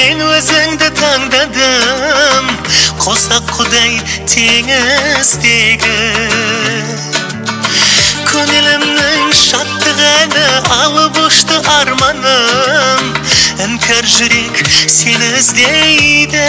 мен өзіңді таңдадым. Қоссақ құдай теңіздегі көңілімнің шаттық әні алып ұшты арманым. Іңкәр жүрек сені іздейді.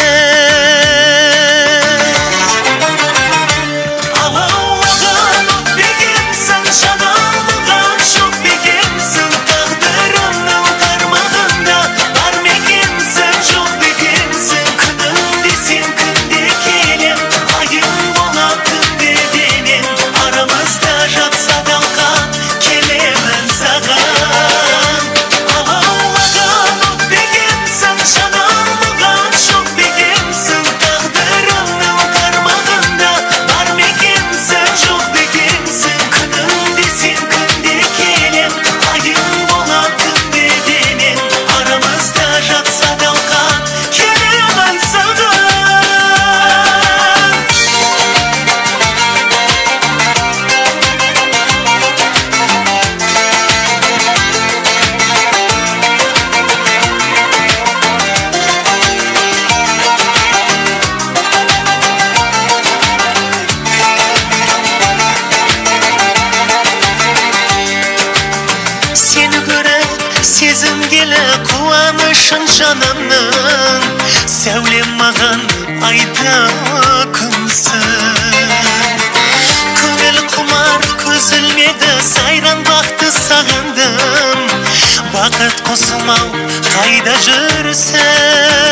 Көріп сезім келі қуанышын жанымның. Сәулем маған айда күнсің көңіл құмар көз ілмеді сайран бақты сағындым. Бақыт құсым ау қайда жүрсің?